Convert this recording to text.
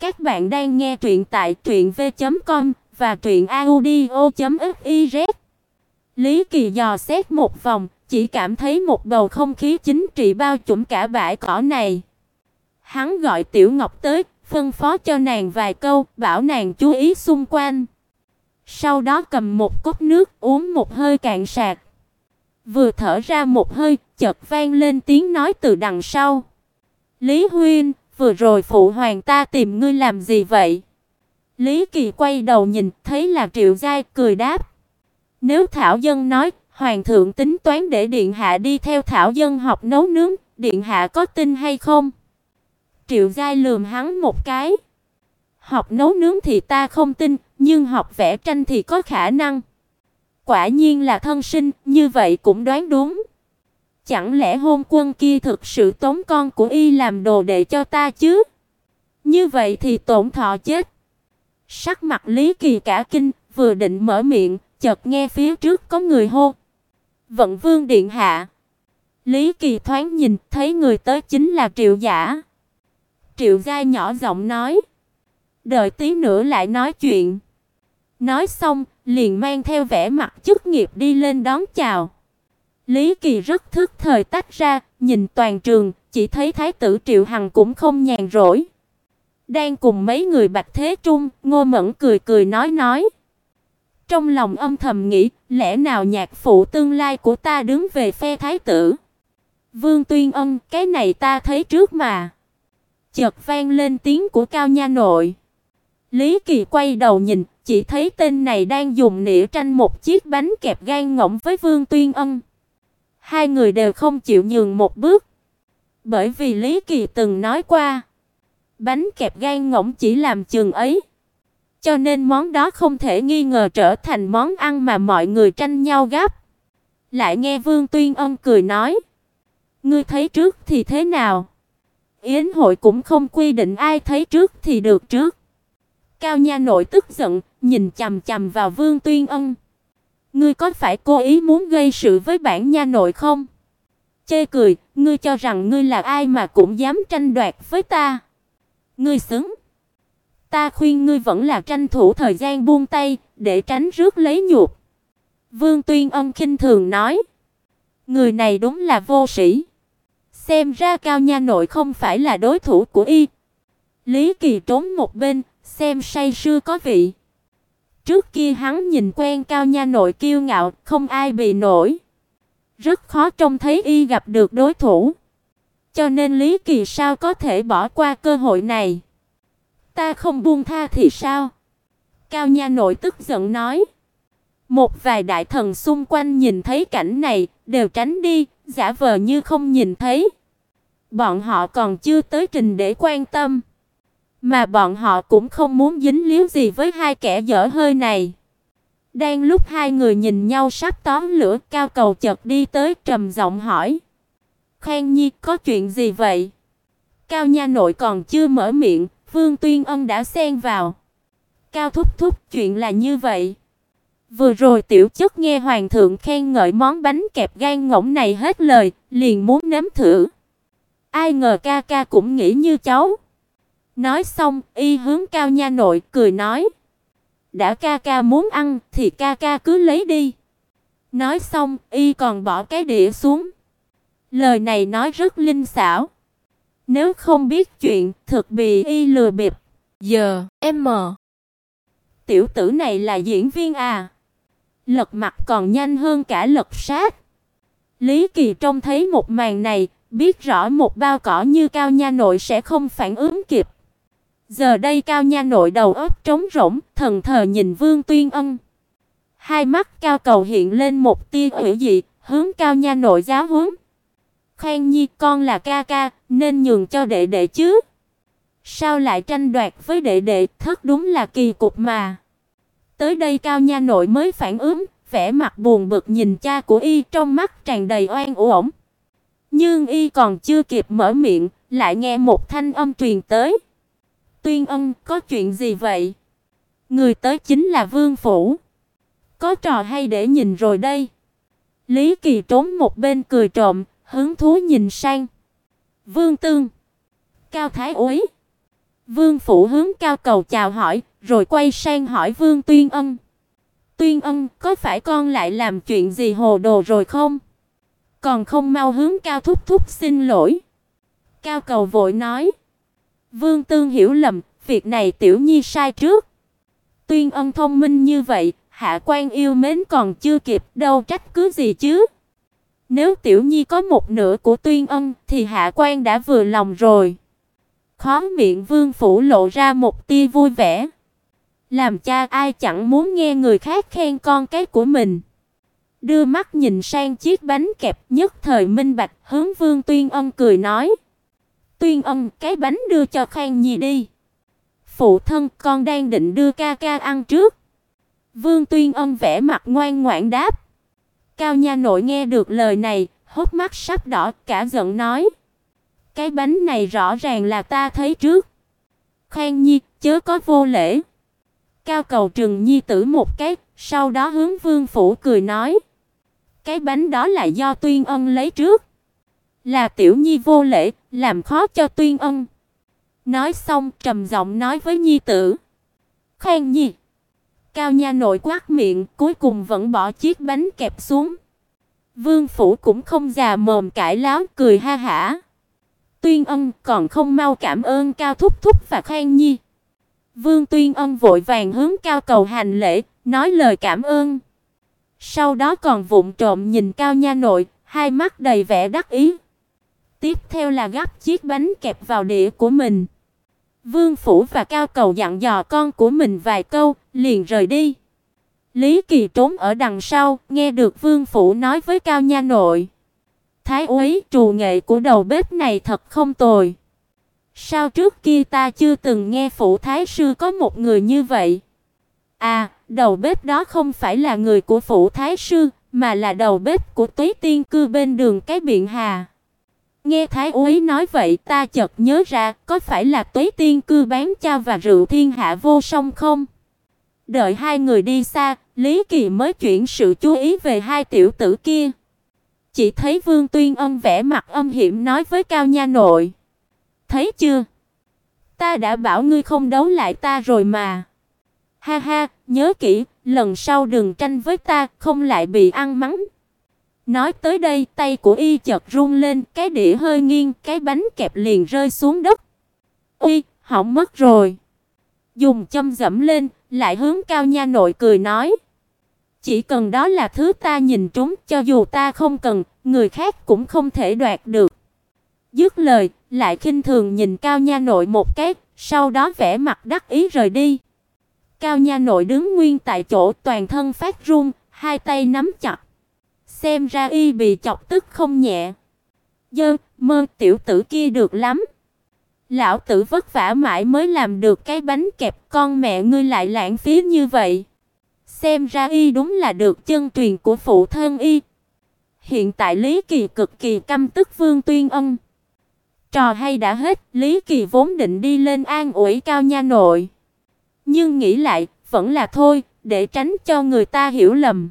Các bạn đang nghe truyện tại truyệnv.com và truyệnaudio.fiz. Lý Kỳ dò xét một vòng, chỉ cảm thấy một bầu không khí chính trị bao trùm cả bãi cỏ này. Hắn gọi Tiểu Ngọc tới, phân phó cho nàng vài câu, bảo nàng chú ý xung quanh. Sau đó cầm một cốc nước uống một hơi cạn sạc. Vừa thở ra một hơi, chợt vang lên tiếng nói từ đằng sau. "Lý huynh, vừa rồi phụ hoàng ta tìm ngươi làm gì vậy?" Lý Kỳ quay đầu nhìn, thấy là Triệu Giai, cười đáp: "Nếu Thảo dân nói, hoàng thượng tính toán để điện hạ đi theo Thảo dân học nấu nướng, điện hạ có tin hay không?" Triệu Giai lườm hắn một cái. "Học nấu nướng thì ta không tin, nhưng học vẽ tranh thì có khả năng." Quả nhiên là thân sinh, như vậy cũng đoán đúng. Chẳng lẽ hôn quân kia thực sự tống con của y làm đồ đệ cho ta chứ? Như vậy thì tổn thọ chết. Sắc mặt Lý Kỳ cả kinh, vừa định mở miệng, chợt nghe phía trước có người hô. Vận Vương điện hạ. Lý Kỳ thoáng nhìn, thấy người tới chính là Triệu Giả. Triệu Gia nhỏ giọng nói, đợi tí nữa lại nói chuyện. Nói xong, liền mang theo vẻ mặt chức nghiệp đi lên đón chào. Lý Kỳ rất thức thời tách ra, nhìn toàn trường, chỉ thấy thái tử Triệu Hằng cũng không nhàn rỗi. Đang cùng mấy người Bạch Thế Trung, Ngô Mẫn cười cười nói nói. Trong lòng âm thầm nghĩ, lẽ nào nhạc phụ tương lai của ta đứng về phe thái tử? Vương Tuyên Ân, cái này ta thấy trước mà. Chợt vang lên tiếng của Cao Nha nội. Lý Kỳ quay đầu nhìn, chỉ thấy tên này đang dùng nĩa tranh một chiếc bánh kẹp gan ngỗng với Vương Tuyên Ân. Hai người đều không chịu nhường một bước. Bởi vì Lý Kỳ từng nói qua, bánh kẹp gan ngỗng chỉ làm chừng ấy. Cho nên món đó không thể nghi ngờ trở thành món ăn mà mọi người tranh nhau gắp. Lại nghe Vương Tuyên Ân cười nói, ngươi thấy trước thì thế nào? Yến hội cũng không quy định ai thấy trước thì được trước. Cao Nha nội tức giận, nhìn chằm chằm vào Vương Tuyên Ân. Ngươi có phải cố ý muốn gây sự với bản nha nội không? Chê cười, ngươi cho rằng ngươi là ai mà cũng dám tranh đoạt với ta? Ngươi xứng. Ta khuyên ngươi vẫn là tranh thủ thời gian buông tay, để tránh rước lấy nhục. Vương Tuyên Ân khinh thường nói. Người này đúng là vô sĩ. Xem ra Cao Nha nội không phải là đối thủ của y. Lý Kỳ trốn một bên, xem say sưa có vị. Trước kia hắn nhìn quen Cao Nha nội kiêu ngạo, không ai bị nổi. Rất khó trông thấy y gặp được đối thủ. Cho nên Lý Kỳ sao có thể bỏ qua cơ hội này? Ta không buông tha thì sao? Cao Nha nội tức giận nói. Một vài đại thần xung quanh nhìn thấy cảnh này, đều tránh đi, giả vờ như không nhìn thấy. Bọn họ còn chưa tới trình để quan tâm. Mà bọn họ cũng không muốn dính líu gì với hai kẻ dở hơi này. Đang lúc hai người nhìn nhau sắp tóm lửa, Cao Cầu chợt đi tới trầm giọng hỏi: "Khang Nhi, có chuyện gì vậy?" Cao nha nội còn chưa mở miệng, Vương Tuyên Ân đã xen vào. "Cao thúc thúc, chuyện là như vậy." Vừa rồi tiểu chất nghe hoàng thượng khen ngợi món bánh kẹp gan ngỗng này hết lời, liền muốn nếm thử. Ai ngờ ca ca cũng nghĩ như cháu. Nói xong, y hướng Cao Nha nội cười nói: "Đã ca ca muốn ăn thì ca ca cứ lấy đi." Nói xong, y còn bỏ cái đĩa xuống. Lời này nói rất linh xảo. Nếu không biết chuyện, thực bị y lừa bịp. Giờ, em mờ. Tiểu tử này là diễn viên à? Lật mặt còn nhanh hơn cả lật sát. Lý Kỳ trông thấy một màn này, biết rõ một bao cỏ như cao nha nội sẽ không phản ứng kịp. Giờ đây Cao Nha nội đầu óc trống rỗng, thần thờ nhìn Vương Tuyên Ân. Hai mắt Cao Cầu hiện lên một tia hủy dị, hướng Cao Nha nội giáo huấn. Khang Nhi, con là ca ca, nên nhường cho đệ đệ chứ. Sao lại tranh đoạt với đệ đệ, thất đúng là kỳ cục mà. Tới đây Cao Nha nội mới phản ứng, vẻ mặt buồn bực nhìn cha của y trong mắt tràn đầy oan uổng. Nhưng y còn chưa kịp mở miệng, lại nghe một thanh âm truyền tới. Tuyên Ân, có chuyện gì vậy? Người tới chính là Vương phủ. Có trò hay để nhìn rồi đây. Lý Kỳ trốn một bên cười trộm, hứng thú nhìn sang. Vương Tương, Cao Thái Úy, Vương phủ hướng cao cầu chào hỏi, rồi quay sang hỏi Vương Tuyên Ân. Tuyên Ân, có phải con lại làm chuyện gì hồ đồ rồi không? Còn không mau hướng cao thúc thúc xin lỗi. Cao cầu vội nói. Vương Tương hiểu lầm, việc này tiểu nhi sai trước. Tuyên Ân thông minh như vậy, hạ quan yêu mến còn chưa kịp, đâu trách cứ gì chứ. Nếu tiểu nhi có một nửa của Tuyên Ân thì hạ quan đã vừa lòng rồi. Khóe miệng Vương phủ lộ ra một tia vui vẻ. Làm cha ai chẳng muốn nghe người khác khen con cái của mình. Đưa mắt nhìn sang chiếc bánh kẹp, nhất thời minh bạch, hướng Vương Tuyên Ân cười nói: "Tuyên âm cái bánh đưa cho Khang Nhi đi." "Phụ thân, con đang định đưa ca ca ăn trước." Vương Tuyên âm vẻ mặt ngoan ngoãn đáp. Cao nha nội nghe được lời này, hốc mắt sắp đỏ, cả giận nói: "Cái bánh này rõ ràng là ta thấy trước." Khang Nhi, chớ có vô lễ. Cao cầu trừng nhi tử một cái, sau đó hướng Vương phủ cười nói: "Cái bánh đó là do Tuyên Ân lấy trước, là tiểu nhi vô lễ, làm khó cho Tuyên Ân." Nói xong, trầm giọng nói với nhi tử: "Khang Nhi." Cao nha nội quát miệng, cuối cùng vẫn bỏ chiếc bánh kẹp xuống. Vương phủ cũng không già mồm cãi láo, cười ha hả. Tuyên Ân còn không mau cảm ơn Cao thúc thúc và Khang Nhi. Vương Tuyên Ân vội vàng hướng Cao cầu hành lễ, nói lời cảm ơn. Sau đó còn vụng trộm nhìn Cao nha nội, hai mắt đầy vẻ đắc ý. Tiếp theo là gắp chiếc bánh kẹp vào đĩa của mình. Vương phủ và Cao cầu dặn dò con của mình vài câu, liền rời đi. Lý Kỳ trốn ở đằng sau, nghe được Vương phủ nói với Cao nha nội. Thái úy, trù nghệ của đầu bếp này thật không tồi. Sao trước kia ta chưa từng nghe phủ thái sư có một người như vậy? À, đầu bếp đó không phải là người của phủ thái sư, mà là đầu bếp của Túy Tiên cư bên đường cái Biện Hà. Nghe thái úy nói vậy, ta chợt nhớ ra, có phải là Tuế Tiên cư bán cha và rượu thiên hạ vô song không? Đợi hai người đi xa, Lý Kỳ mới chuyển sự chú ý về hai tiểu tử kia. Chỉ thấy Vương Tuyên Ân vẻ mặt âm hiểm nói với Cao Nha nội: Thấy chưa? Ta đã bảo ngươi không đấu lại ta rồi mà. Ha ha, nhớ kỹ, lần sau đừng tranh với ta, không lại bị ăn mắng. Nói tới đây, tay của y chợt run lên, cái đĩa hơi nghiêng, cái bánh kẹp liền rơi xuống đất. "Y, hỏng mất rồi." Dùng châm dẫm lên, lại hướng Cao Nha nội cười nói: "Chỉ cần đó là thứ ta nhìn trúng, cho dù ta không cần, người khác cũng không thể đoạt được." Dứt lời, lại khinh thường nhìn Cao Nha Nội một cái, sau đó vẻ mặt đắc ý rời đi. Cao Nha Nội đứng nguyên tại chỗ, toàn thân phát run, hai tay nắm chặt. Xem ra y bị chọc tức không nhẹ. Dơ, mơ tiểu tử kia được lắm. Lão tử vất vả mãi mới làm được cái bánh kẹp, con mẹ ngươi lại lãng phí như vậy. Xem ra y đúng là được chân truyền của phụ thân y. Hiện tại Lý Kỳ cực kỳ căm tức Vương Tuyên Ân. Trò hay đã hết, Lý Kỳ vốn định đi lên an ủi Cao Nha nội, nhưng nghĩ lại, vẫn là thôi, để tránh cho người ta hiểu lầm.